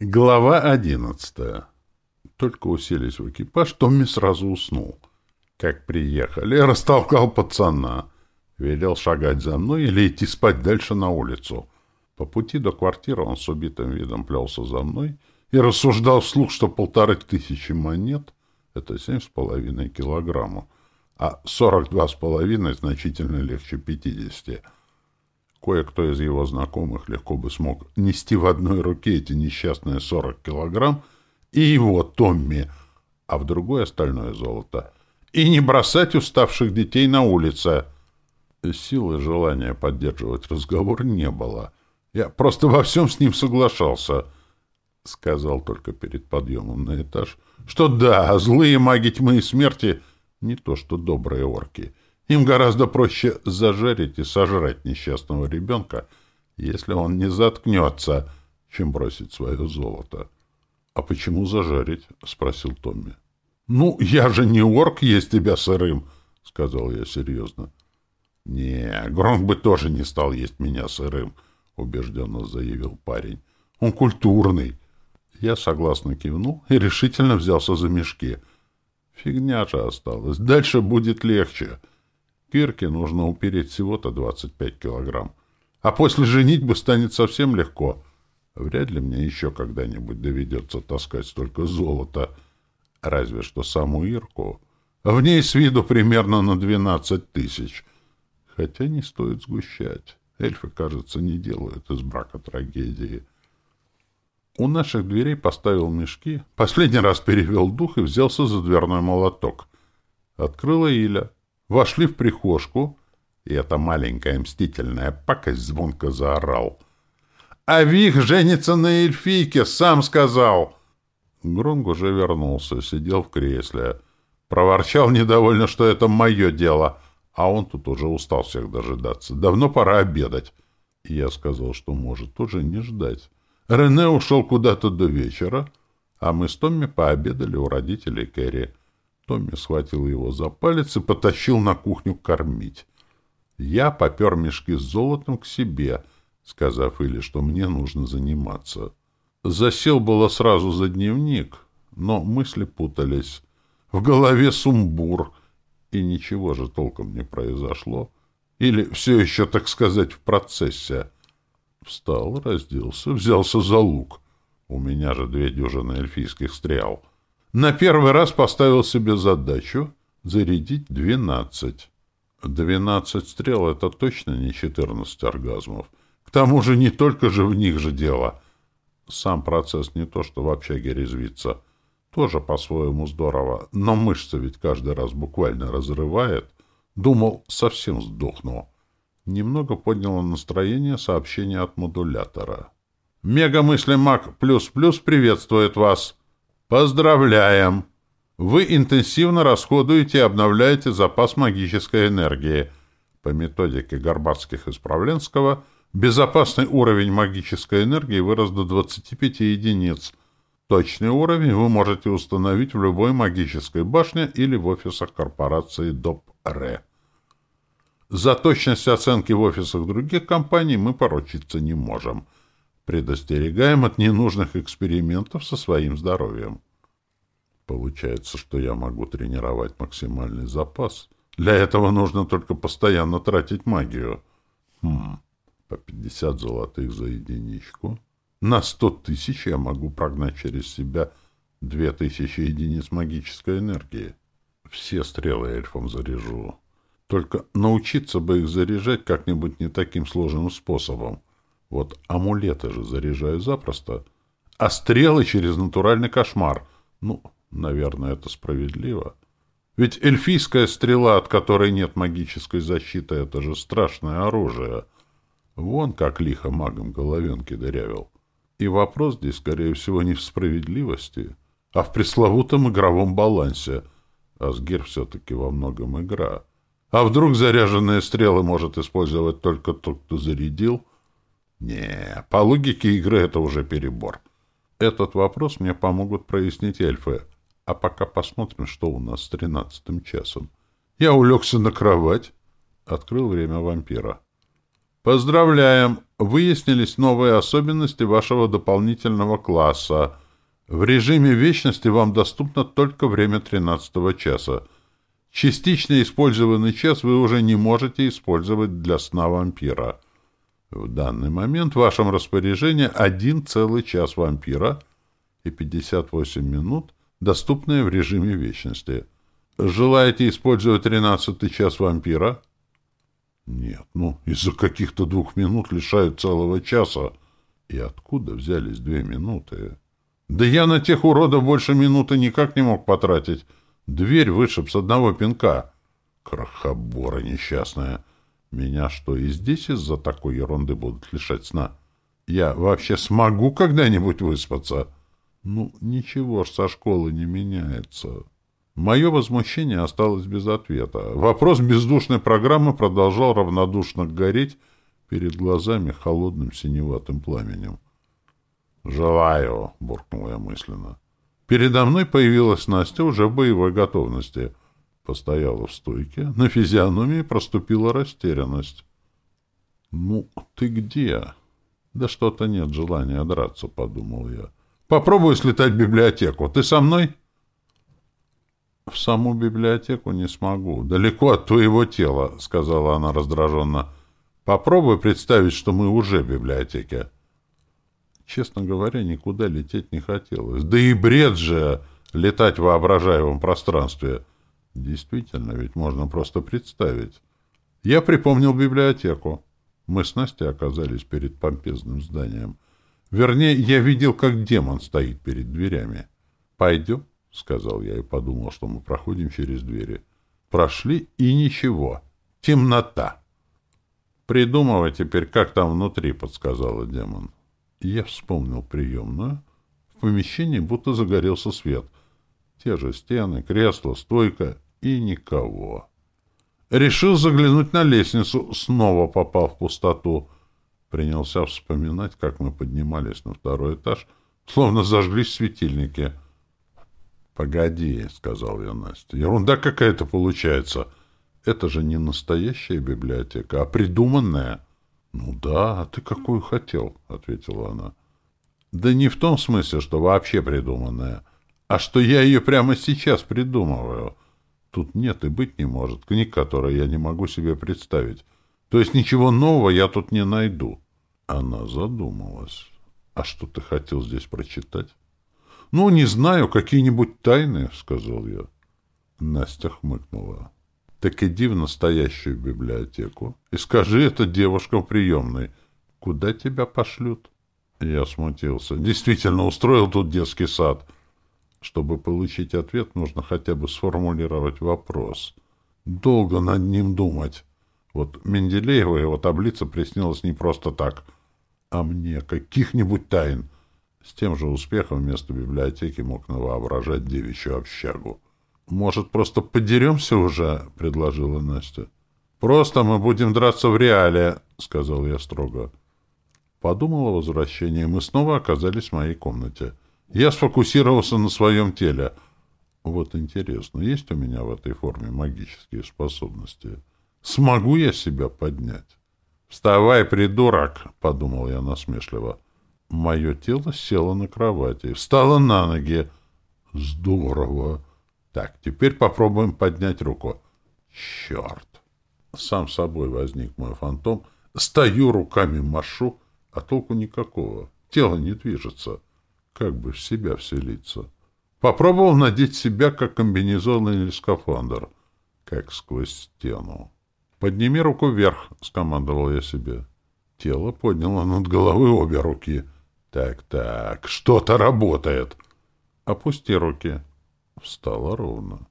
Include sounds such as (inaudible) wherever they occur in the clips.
Глава одиннадцатая. Только уселись в экипаж, Томми сразу уснул. Как приехали, растолкал пацана. Велел шагать за мной или идти спать дальше на улицу. По пути до квартиры он с убитым видом плелся за мной и рассуждал вслух, что полторы тысячи монет — это семь с половиной килограммов, а сорок два с половиной значительно легче пятидесяти — Кое-кто из его знакомых легко бы смог нести в одной руке эти несчастные сорок килограмм и его, Томми, а в другой остальное золото. И не бросать уставших детей на улице. Силы желания поддерживать разговор не было. Я просто во всем с ним соглашался. Сказал только перед подъемом на этаж, что да, злые маги тьмы и смерти — не то что добрые орки — им гораздо проще зажарить и сожрать несчастного ребенка, если он не заткнется, чем бросить свое золото. — А почему зажарить? — спросил Томми. — Ну, я же не орк есть тебя сырым, — сказал я серьезно. — Не, Гронк бы тоже не стал есть меня сырым, — убежденно заявил парень. — Он культурный. Я согласно кивнул и решительно взялся за мешки. Фигня же осталась. Дальше будет легче. — Кирке нужно упереть всего-то 25 килограмм. А после женитьбы станет совсем легко. Вряд ли мне еще когда-нибудь доведется таскать столько золота. Разве что саму Ирку. В ней с виду примерно на 12 тысяч. Хотя не стоит сгущать. Эльфы, кажется, не делают из брака трагедии. У наших дверей поставил мешки, последний раз перевел дух и взялся за дверной молоток. Открыла Иля. Вошли в прихожку, и эта маленькая мстительная пакость звонко заорал. «А Вих женится на эльфийке, сам сказал!» Гронг уже вернулся, сидел в кресле. Проворчал недовольно, что это мое дело, а он тут уже устал всех дожидаться. Давно пора обедать. И я сказал, что может уже не ждать. Рене ушел куда-то до вечера, а мы с Томми пообедали у родителей Кэрри. Томми схватил его за палец и потащил на кухню кормить. Я попер мешки с золотом к себе, сказав Иле, что мне нужно заниматься. Засел было сразу за дневник, но мысли путались. В голове сумбур, и ничего же толком не произошло. Или все еще, так сказать, в процессе. Встал, разделся, взялся за лук. У меня же две дюжины эльфийских стрел — на первый раз поставил себе задачу зарядить двенадцать. Двенадцать стрел — это точно не четырнадцать оргазмов. К тому же не только же в них же дело. Сам процесс не то, что в общаге резвится. Тоже по-своему здорово, но мышцы ведь каждый раз буквально разрывает. Думал, совсем сдохну. Немного подняло настроение сообщение от модулятора. «Мега-мысли Маг плюс-плюс приветствует вас!» Поздравляем! Вы интенсивно расходуете и обновляете запас магической энергии. По методике Горбатских и Справленского безопасный уровень магической энергии вырос до 25 единиц. Точный уровень вы можете установить в любой магической башне или в офисах корпорации ДОП-РЭ. За точность оценки в офисах других компаний мы поручиться не можем. Предостерегаем от ненужных экспериментов со своим здоровьем. Получается, что я могу тренировать максимальный запас. Для этого нужно только постоянно тратить магию. Хм, по 50 золотых за единичку. На 100 тысяч я могу прогнать через себя 2000 единиц магической энергии. Все стрелы эльфам заряжу. Только научиться бы их заряжать как-нибудь не таким сложным способом. Вот амулеты же заряжаю запросто, а стрелы через натуральный кошмар. Ну, наверное, это справедливо. Ведь эльфийская стрела, от которой нет магической защиты, это же страшное оружие. Вон как лихо магом головенки дырявил. И вопрос здесь, скорее всего, не в справедливости, а в пресловутом игровом балансе. Асгир все-таки во многом игра. А вдруг заряженные стрелы может использовать только тот, кто зарядил — не, по логике игры это уже перебор. Этот вопрос мне помогут прояснить эльфы. А пока посмотрим, что у нас с тринадцатым часом. Я улегся на кровать. Открыл время вампира. Поздравляем! Выяснились новые особенности вашего дополнительного класса. В режиме вечности вам доступно только время 13 часа. Частично использованный час вы уже не можете использовать для сна вампира. В данный момент в вашем распоряжении один целый час вампира и 58 минут, доступные в режиме вечности. Желаете использовать 13 час вампира? Нет, ну, из-за каких-то двух минут лишают целого часа. И откуда взялись две минуты? Да я на тех уродов больше минуты никак не мог потратить. Дверь вышиб с одного пинка. Крохобора несчастная. Меня что, и здесь из-за такой ерунды будут лишать сна? Я вообще смогу когда-нибудь выспаться? Ну, ничего ж со школы не меняется. Мое возмущение осталось без ответа. Вопрос бездушной программы продолжал равнодушно гореть перед глазами холодным синеватым пламенем. «Желаю!» — буркнул я мысленно. Передо мной появилась Настя уже в боевой готовности. Постояла в стойке, на физиономии проступила растерянность. «Ну, ты где?» «Да что-то нет желания драться», — подумал я. «Попробую слетать в библиотеку. Ты со мной?» «В саму библиотеку не смогу. Далеко от твоего тела», — сказала она раздраженно. «Попробуй представить, что мы уже в библиотеке». Честно говоря, никуда лететь не хотелось. Да и бред же летать в воображаемом пространстве. Действительно, ведь можно просто представить. Я припомнил библиотеку. Мы с Настей оказались перед помпезным зданием. Вернее, я видел, как демон стоит перед дверями. «Пойдем», — сказал я и подумал, что мы проходим через двери. Прошли, и ничего. Темнота. «Придумывай теперь, как там внутри», — подсказала демон. Я вспомнил приемную. В помещении будто загорелся свет. Те же стены, кресло, стойка и никого. Решил заглянуть на лестницу, снова попал в пустоту. Принялся вспоминать, как мы поднимались на второй этаж, словно зажглись светильники. «Погоди», — сказал я Насте, — «ерунда какая-то получается. Это же не настоящая библиотека, а придуманная». «Ну да, а ты какую хотел?» — ответила она. «Да не в том смысле, что вообще придуманная, а что я ее прямо сейчас придумываю. Тут нет и быть не может книг, которые я не могу себе представить. То есть ничего нового я тут не найду». Она задумалась. «А что ты хотел здесь прочитать?» «Ну, не знаю, какие-нибудь тайны», — сказал я. Настя хмыкнула. Так иди в настоящую библиотеку и скажи это девушка в приемной. Куда тебя пошлют? Я смутился. Действительно, устроил тут детский сад. Чтобы получить ответ, нужно хотя бы сформулировать вопрос. Долго над ним думать. Вот Менделеева его таблица приснилась не просто так, а мне каких-нибудь тайн. С тем же успехом вместо библиотеки мог навоображать девичью общагу. «Может, просто подеремся уже?» — предложила Настя. «Просто мы будем драться в реале», — сказал я строго. Подумал о возвращении. Мы снова оказались в моей комнате. Я сфокусировался на своем теле. Вот интересно, есть у меня в этой форме магические способности? Смогу я себя поднять? «Вставай, придурок!» — подумал я насмешливо. Мое тело село на кровати, встало на ноги. «Здорово!» Так, теперь попробуем поднять руку. Черт! Сам собой возник мой фантом. Стою, руками машу, а толку никакого. Тело не движется. Как бы в себя вселиться. Попробовал надеть себя, как комбинезон или скафандр. Как сквозь стену. «Подними руку вверх», — скомандовал я себе. Тело подняло над головой обе руки. «Так-так, что-то работает». «Опусти руки». Встала ровно.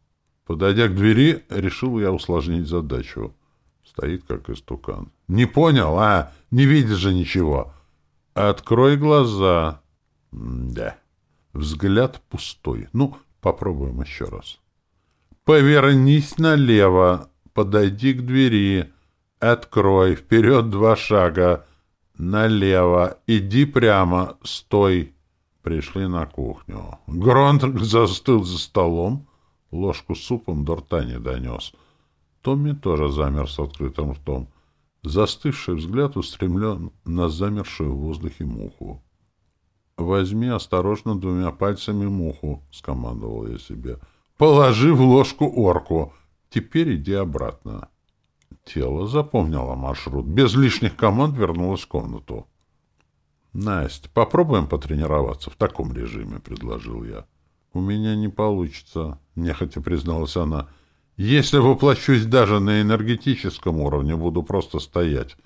Подойдя к двери, решил я усложнить задачу. Стоит как истукан. «Не понял, а? Не видишь же ничего!» «Открой глаза!» «Да». Взгляд пустой. Ну, попробуем еще раз. «Повернись налево, подойди к двери, открой, вперед два шага, налево, иди прямо, стой». Пришли на кухню. Гронт (laughs) застыл за столом, ложку супом до рта не донес. Томми тоже замер с открытым ртом. Застывший взгляд устремлен на замершую в воздухе муху. «Возьми осторожно двумя пальцами муху», — скомандовал я себе. «Положи в ложку орку. Теперь иди обратно». Тело запомнило маршрут. Без лишних команд вернулось в комнату. «Настя, попробуем потренироваться в таком режиме», — предложил я. «У меня не получится», — нехотя призналась она. «Если воплощусь даже на энергетическом уровне, буду просто стоять.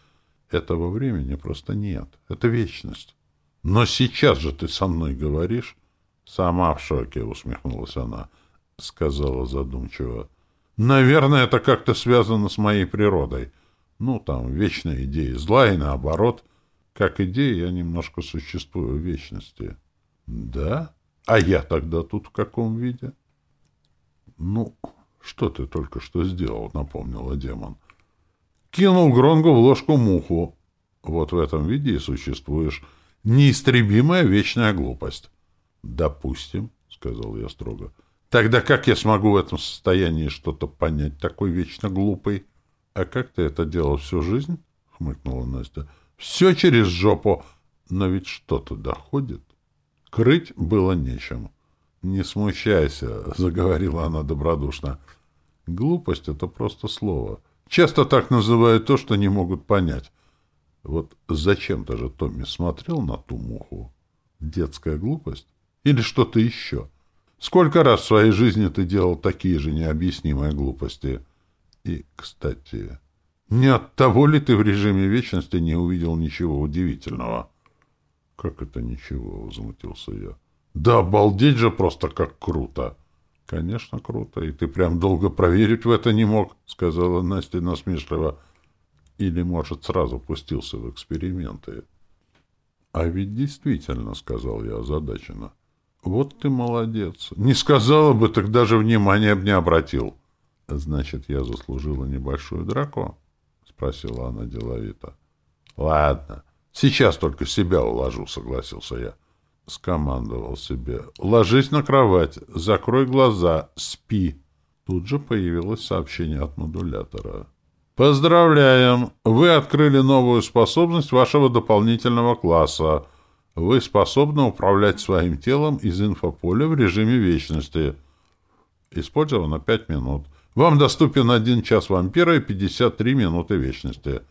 Этого времени просто нет. Это вечность». «Но сейчас же ты со мной говоришь». «Сама в шоке», — усмехнулась она, — сказала задумчиво. «Наверное, это как-то связано с моей природой. Ну, там, вечная идея зла и наоборот». Как идея я немножко существую в вечности. Да? А я тогда тут в каком виде? Ну, что ты только что сделал, напомнила демон. Кинул Гронгу в ложку муху. Вот в этом виде и существуешь. Неистребимая вечная глупость. Допустим, сказал я строго. Тогда как я смогу в этом состоянии что-то понять, такой вечно глупый? А как ты это делал всю жизнь? хмыкнула Настя. Все через жопу. Но ведь что-то доходит. Крыть было нечем. «Не смущайся», — заговорила она добродушно. «Глупость — это просто слово. Часто так называют то, что не могут понять. Вот зачем-то же Томми смотрел на ту муху. Детская глупость? Или что-то еще? Сколько раз в своей жизни ты делал такие же необъяснимые глупости? И, кстати, не от того ли ты в режиме вечности не увидел ничего удивительного? — Как это ничего? — возмутился я. — Да обалдеть же просто как круто! — Конечно, круто, и ты прям долго проверить в это не мог, — сказала Настя насмешливо. Или, может, сразу пустился в эксперименты. — А ведь действительно, — сказал я озадаченно. — Вот ты молодец. Не сказала бы, так даже внимания бы не обратил. — Значит, я заслужила небольшую драку? —— спросила она деловито. — Ладно, сейчас только себя уложу, — согласился я. Скомандовал себе. — Ложись на кровать, закрой глаза, спи. Тут же появилось сообщение от модулятора. «Поздравляем! Вы открыли новую способность вашего дополнительного класса. Вы способны управлять своим телом из инфополя в режиме вечности. Использовано пять минут. Вам доступен один час вампира и 53 минуты вечности.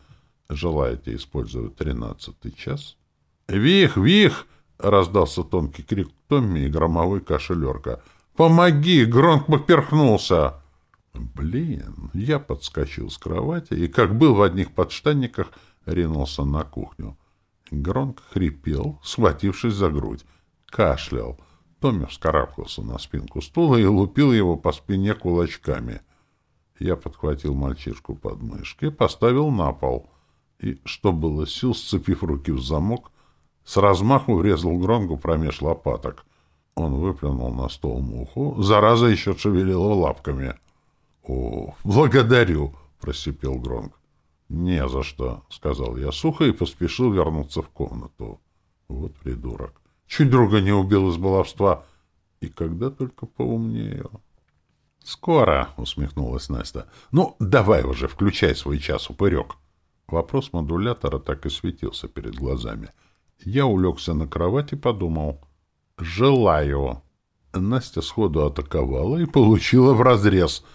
Желаете использовать тринадцатый час? «Вих! Вих!» — раздался тонкий крик Томми и громовой кашелерка. «Помоги! Гронк поперхнулся!» Блин, я подскочил с кровати и, как был в одних подштанниках, ринулся на кухню. Гронк хрипел, схватившись за грудь, кашлял. Томми вскарабкался на спинку стула и лупил его по спине кулачками. Я подхватил мальчишку под мышки, поставил на пол и, что было сил, сцепив руки в замок, с размаху врезал Гронгу промеж лопаток. Он выплюнул на стол муху, зараза еще шевелила лапками. — О, благодарю! — просипел Гронг. — Не за что, — сказал я сухо и поспешил вернуться в комнату. Вот придурок. Чуть друга не убил из баловства. И когда только поумнею. «Скоро», — усмехнулась Настя. «Ну, давай уже, включай свой час, упырек». Вопрос модулятора так и светился перед глазами. Я улегся на кровать и подумал. «Желаю». Настя сходу атаковала и получила в разрез.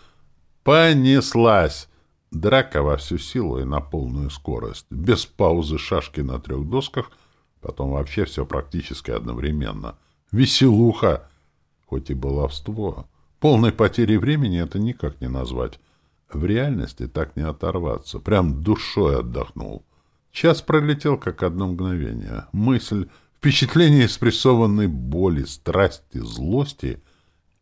Понеслась. Драка во всю силу и на полную скорость. Без паузы шашки на трех досках, потом вообще все практически одновременно. Веселуха, хоть и баловство. Полной потери времени это никак не назвать. В реальности так не оторваться. Прям душой отдохнул. Час пролетел, как одно мгновение. Мысль, впечатление спрессованной боли, страсти, злости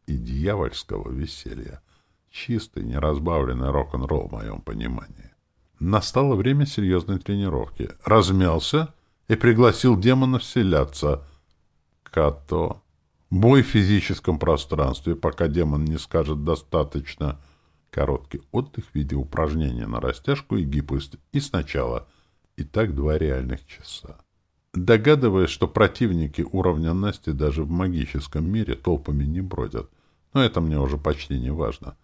и дьявольского веселья. Чистый, неразбавленный рок-н-ролл в моем понимании. Настало время серьезной тренировки. Размялся и пригласил демона вселяться. Като Бой в физическом пространстве, пока демон не скажет «достаточно». Короткий отдых в виде упражнения на растяжку и гибкость. И сначала. И так два реальных часа. Догадываясь, что противники уровня Насти даже в магическом мире толпами не бродят. Но это мне уже почти не важно.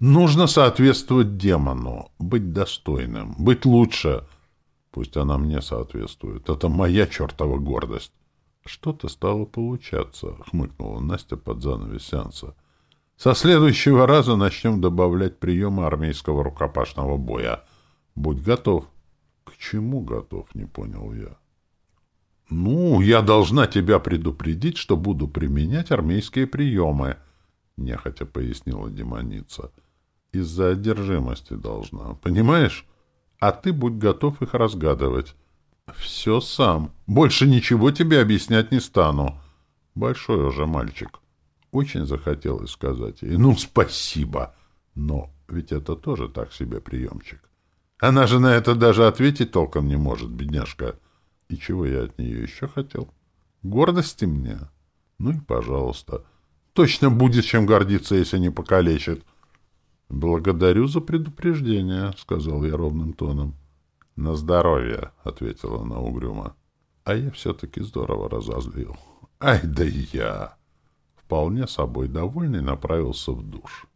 Нужно соответствовать демону, быть достойным, быть лучше — Пусть она мне соответствует. Это моя чертова гордость. Что-то стало получаться, хмыкнула Настя под занавес сеанса. Со следующего раза начнем добавлять приемы армейского рукопашного боя. Будь готов. К чему готов, не понял я. Ну, я должна тебя предупредить, что буду применять армейские приемы, нехотя пояснила демоница. Из-за одержимости должна, понимаешь? А ты будь готов их разгадывать. Все сам. Больше ничего тебе объяснять не стану. Большой уже мальчик. Очень захотелось сказать ей, ну, спасибо. Но ведь это тоже так себе приемчик. Она же на это даже ответить толком не может, бедняжка. И чего я от нее еще хотел? Гордости мне? Ну и пожалуйста. Точно будет чем гордиться, если не покалечит. Благодарю за предупреждение, сказал я ровным тоном. На здоровье, ответила она угрюмо. А я все-таки здорово разозлил. Ай да я! вполне собой довольный, направился в душ.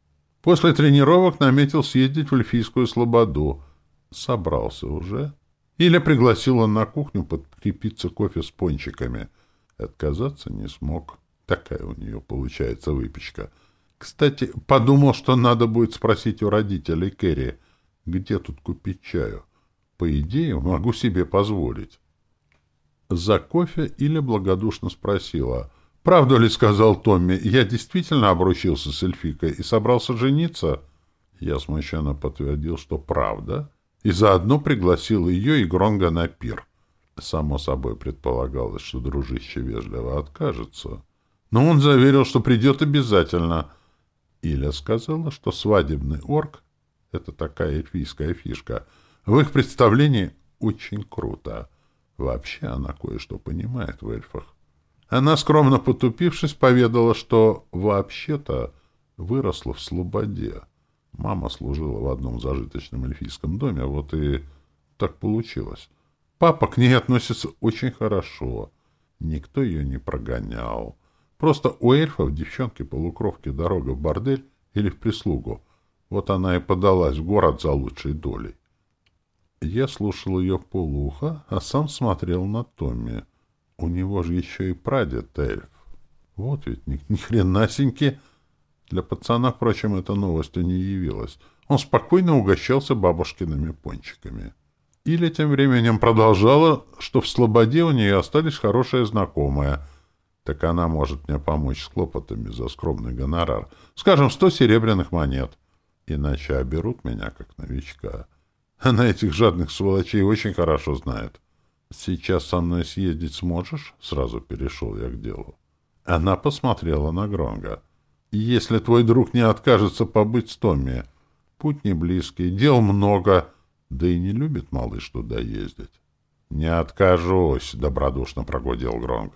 После тренировок наметил съездить в Эльфийскую слободу. Собрался уже. Или пригласил он на кухню подкрепиться кофе с пончиками. Отказаться не смог. Такая у нее получается выпечка. Кстати, подумал, что надо будет спросить у родителей Кэрри, где тут купить чаю. По идее, могу себе позволить. За кофе или благодушно спросила — «Правду ли, — сказал Томми, — я действительно обручился с эльфикой и собрался жениться?» Я смущенно подтвердил, что правда, и заодно пригласил ее и Гронга на пир. Само собой предполагалось, что дружище вежливо откажется. Но он заверил, что придет обязательно. Иля сказала, что свадебный орк — это такая эльфийская фишка. В их представлении очень круто. Вообще она кое-что понимает в эльфах. Она, скромно потупившись, поведала, что вообще-то выросла в Слободе. Мама служила в одном зажиточном эльфийском доме, вот и так получилось. Папа к ней относится очень хорошо. Никто ее не прогонял. Просто у эльфов девчонки-полукровки дорога в бордель или в прислугу. Вот она и подалась в город за лучшей долей. Я слушал ее в полуха, а сам смотрел на Томми — у него же еще и прадед эльф. Вот ведь ни, ни хренасеньки. Для пацана, впрочем, эта новостью не явилась. Он спокойно угощался бабушкиными пончиками. Или тем временем продолжала, что в Слободе у нее остались хорошие знакомые. Так она может мне помочь с хлопотами за скромный гонорар. Скажем, сто серебряных монет. Иначе оберут меня как новичка. Она этих жадных сволочей очень хорошо знает. «Сейчас со мной съездить сможешь?» — сразу перешел я к делу. Она посмотрела на Гронга. «Если твой друг не откажется побыть с Томми, путь не близкий, дел много, да и не любит малыш туда ездить». «Не откажусь», — добродушно прогудел Гронг.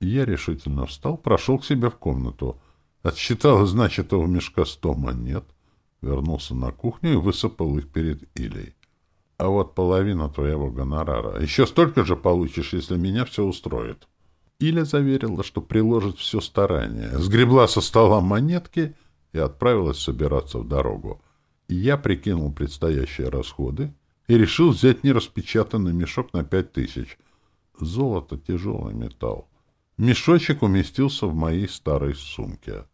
Я решительно встал, прошел к себе в комнату. Отсчитал из начатого мешка сто монет, вернулся на кухню и высыпал их перед Илей. А вот половина твоего гонорара. Еще столько же получишь, если меня все устроит. Иля заверила, что приложит все старание. Сгребла со стола монетки и отправилась собираться в дорогу. Я прикинул предстоящие расходы и решил взять нераспечатанный мешок на пять тысяч. Золото — тяжелый металл. Мешочек уместился в моей старой сумке.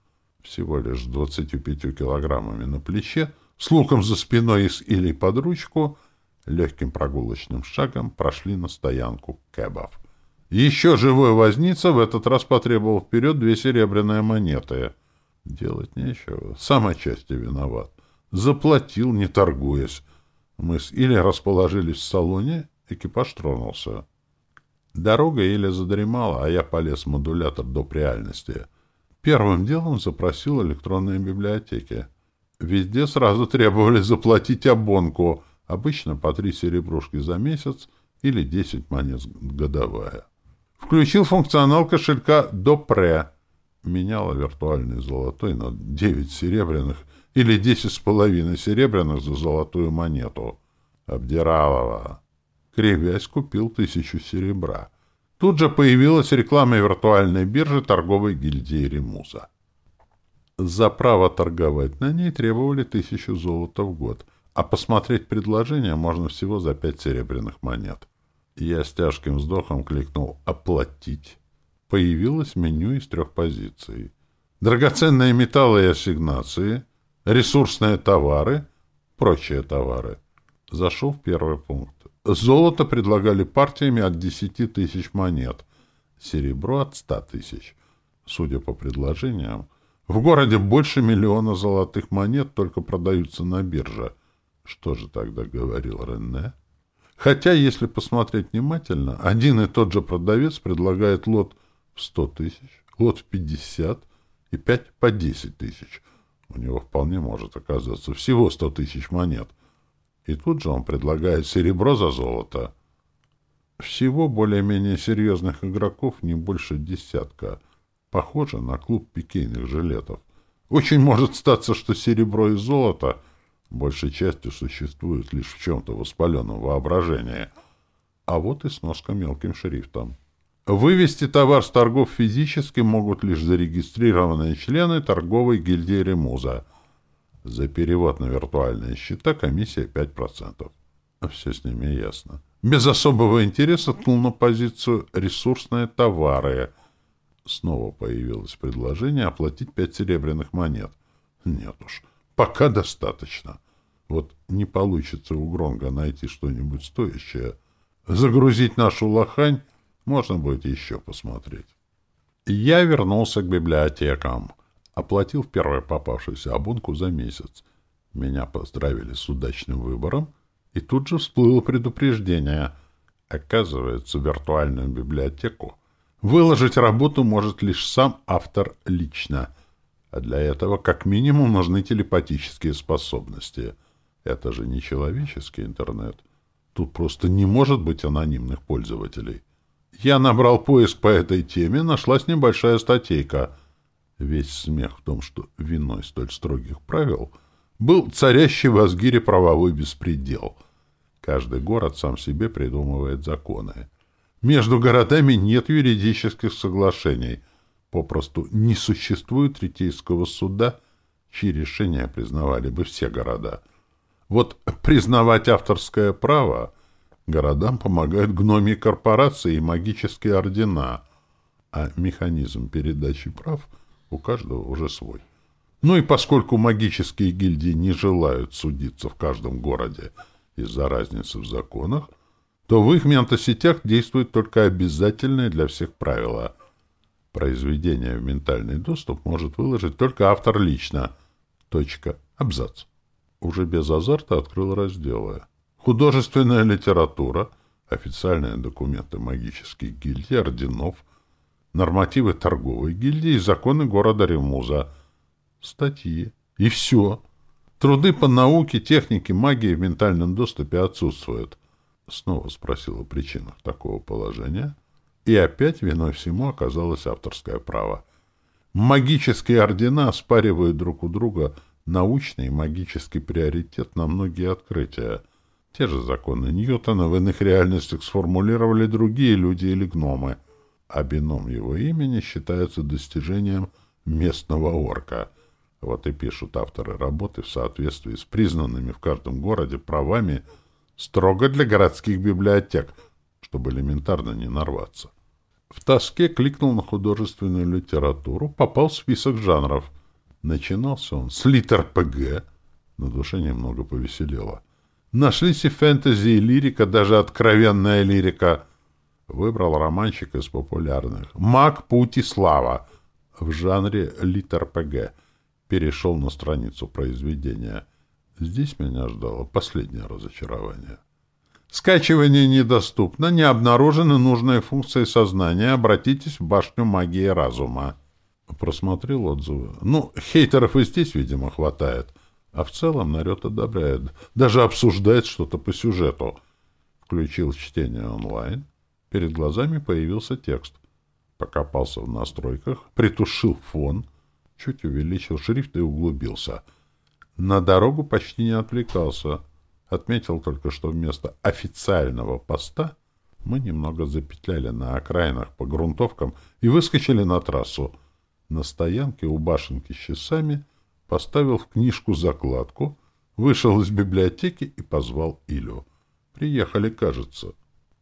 Всего лишь с двадцатью пятью килограммами на плече, с луком за спиной и с Илей под ручку — легким прогулочным шагом прошли на стоянку кэбов. Еще живой возница в этот раз потребовал вперед две серебряные монеты. Делать нечего. Сам отчасти виноват. Заплатил, не торгуясь. Мы с Илей расположились в салоне, экипаж тронулся. Дорога Иля задремала, а я полез в модулятор до реальности. Первым делом запросил электронные библиотеки. Везде сразу требовали заплатить обонку — Обычно по три серебрушки за месяц или десять монет годовая. Включил функционал кошелька Допре. Меняла виртуальный золотой на девять серебряных или десять с половиной серебряных за золотую монету. Обдиралова. Кривясь купил тысячу серебра. Тут же появилась реклама виртуальной биржи торговой гильдии Ремуза. За право торговать на ней требовали тысячу золота в год — а посмотреть предложение можно всего за пять серебряных монет. Я с тяжким вздохом кликнул «Оплатить». Появилось меню из трех позиций. Драгоценные металлы и ассигнации, ресурсные товары, прочие товары. Зашел в первый пункт. Золото предлагали партиями от 10 тысяч монет, серебро от 100 тысяч. Судя по предложениям, в городе больше миллиона золотых монет только продаются на бирже. Что же тогда говорил Рене? Хотя, если посмотреть внимательно, один и тот же продавец предлагает лот в 100 тысяч, лот в 50 и 5 по 10 тысяч. У него вполне может оказаться всего 100 тысяч монет. И тут же он предлагает серебро за золото. Всего более-менее серьезных игроков не больше десятка — Похоже на клуб пикейных жилетов. Очень может статься, что серебро и золото большей частью существуют лишь в чем-то воспаленном воображении. А вот и сноска мелким шрифтом. Вывести товар с торгов физически могут лишь зарегистрированные члены торговой гильдии Ремуза. За перевод на виртуальные счета комиссия 5%. Все с ними ясно. Без особого интереса ткнул на позицию «ресурсные товары», Снова появилось предложение оплатить пять серебряных монет. Нет уж, пока достаточно. Вот не получится у Гронга найти что-нибудь стоящее. Загрузить нашу лохань можно будет еще посмотреть. Я вернулся к библиотекам. Оплатил в первую попавшуюся обунку за месяц. Меня поздравили с удачным выбором, и тут же всплыло предупреждение. Оказывается, виртуальную библиотеку Выложить работу может лишь сам автор лично, а для этого как минимум нужны телепатические способности. Это же не человеческий интернет. Тут просто не может быть анонимных пользователей. Я набрал поиск по этой теме, нашлась небольшая статейка. Весь смех в том, что виной столь строгих правил был царящий в Азгире правовой беспредел. Каждый город сам себе придумывает законы. Между городами нет юридических соглашений. Попросту не существует третейского суда, чьи решения признавали бы все города. Вот признавать авторское право городам помогают гномии корпорации и магические ордена, а механизм передачи прав у каждого уже свой. Ну и поскольку магические гильдии не желают судиться в каждом городе из-за разницы в законах, то в их ментосетях действует только обязательное для всех правило. Произведение в ментальный доступ может выложить только автор лично. Точка. Абзац. Уже без азарта открыл разделы. Художественная литература, официальные документы магических гильдий, орденов, нормативы торговой гильдии и законы города Ремуза. Статьи. И все. Труды по науке, технике, магии в ментальном доступе отсутствуют снова спросил о причинах такого положения, и опять виной всему оказалось авторское право. Магические ордена спаривают друг у друга научный и магический приоритет на многие открытия. Те же законы Ньютона в иных реальностях сформулировали другие люди или гномы, а бином его имени считается достижением местного орка. Вот и пишут авторы работы в соответствии с признанными в каждом городе правами – Строго для городских библиотек, чтобы элементарно не нарваться. В тоске кликнул на художественную литературу, попал в список жанров. Начинался он с литр ПГ. На душе немного повеселело. Нашлись и фэнтези, и лирика, даже откровенная лирика. Выбрал романчик из популярных. «Маг, путь и слава» в жанре литр ПГ. Перешел на страницу произведения. Здесь меня ждало последнее разочарование. Скачивание недоступно, не обнаружены нужные функции сознания. Обратитесь в башню магии разума. Просмотрел отзывы. Ну, хейтеров и здесь, видимо, хватает. А в целом народ одобряет. Даже обсуждает что-то по сюжету. Включил чтение онлайн. Перед глазами появился текст. Покопался в настройках, притушил фон, чуть увеличил шрифт и углубился — на дорогу почти не отвлекался. Отметил только, что вместо официального поста мы немного запетляли на окраинах по грунтовкам и выскочили на трассу. На стоянке у башенки с часами поставил в книжку закладку, вышел из библиотеки и позвал Илю. Приехали, кажется.